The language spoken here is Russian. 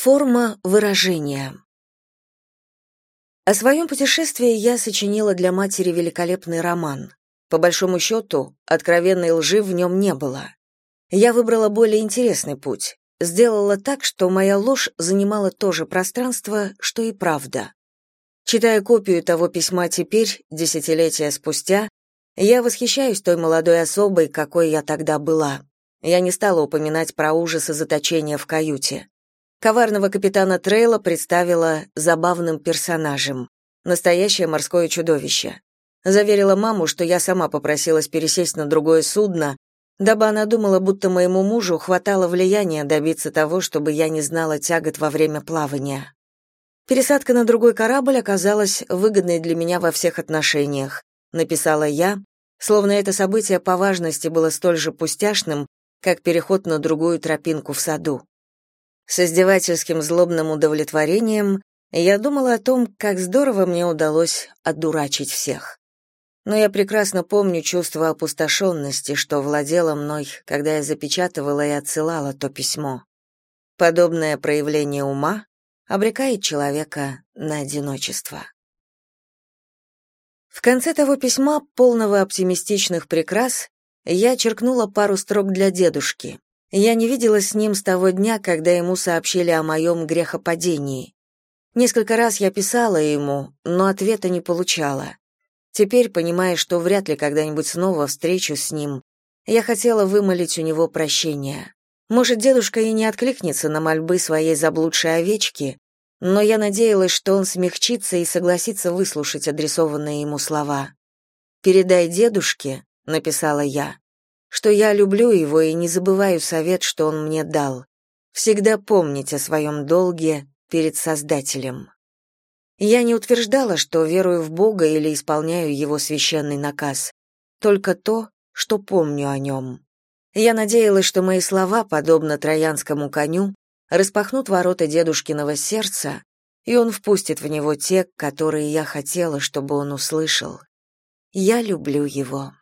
Форма выражения. О своем путешествии я сочинила для матери великолепный роман. По большому счету, откровенной лжи в нем не было. Я выбрала более интересный путь. Сделала так, что моя ложь занимала то же пространство, что и правда. Читая копию того письма теперь, десятилетия спустя, я восхищаюсь той молодой особой, какой я тогда была. Я не стала упоминать про ужасы заточения в каюте. Коварного капитана Трейла представила забавным персонажем. Настоящее морское чудовище. Заверила маму, что я сама попросилась пересесть на другое судно, дабы она думала, будто моему мужу хватало влияния добиться того, чтобы я не знала тягот во время плавания. Пересадка на другой корабль оказалась выгодной для меня во всех отношениях, написала я, словно это событие по важности было столь же пустяшным, как переход на другую тропинку в саду. С издевательским злобным удовлетворением я думала о том, как здорово мне удалось одурачить всех. Но я прекрасно помню чувство опустошенности, что владело мной, когда я запечатывала и отсылала то письмо. Подобное проявление ума обрекает человека на одиночество. В конце того письма, полного оптимистичных прикрас, я черкнула пару строк для дедушки. Я не виделась с ним с того дня, когда ему сообщили о моем грехопадении. Несколько раз я писала ему, но ответа не получала. Теперь, понимая, что вряд ли когда-нибудь снова встречусь с ним, я хотела вымолить у него прощения. Может, дедушка и не откликнется на мольбы своей заблудшей овечки, но я надеялась, что он смягчится и согласится выслушать адресованные ему слова. «Передай дедушке», — написала я, что я люблю его и не забываю совет, что он мне дал. Всегда помнить о своем долге перед Создателем. Я не утверждала, что верую в Бога или исполняю его священный наказ, только то, что помню о нем. Я надеялась, что мои слова, подобно троянскому коню, распахнут ворота дедушкиного сердца, и он впустит в него те, которые я хотела, чтобы он услышал. Я люблю его.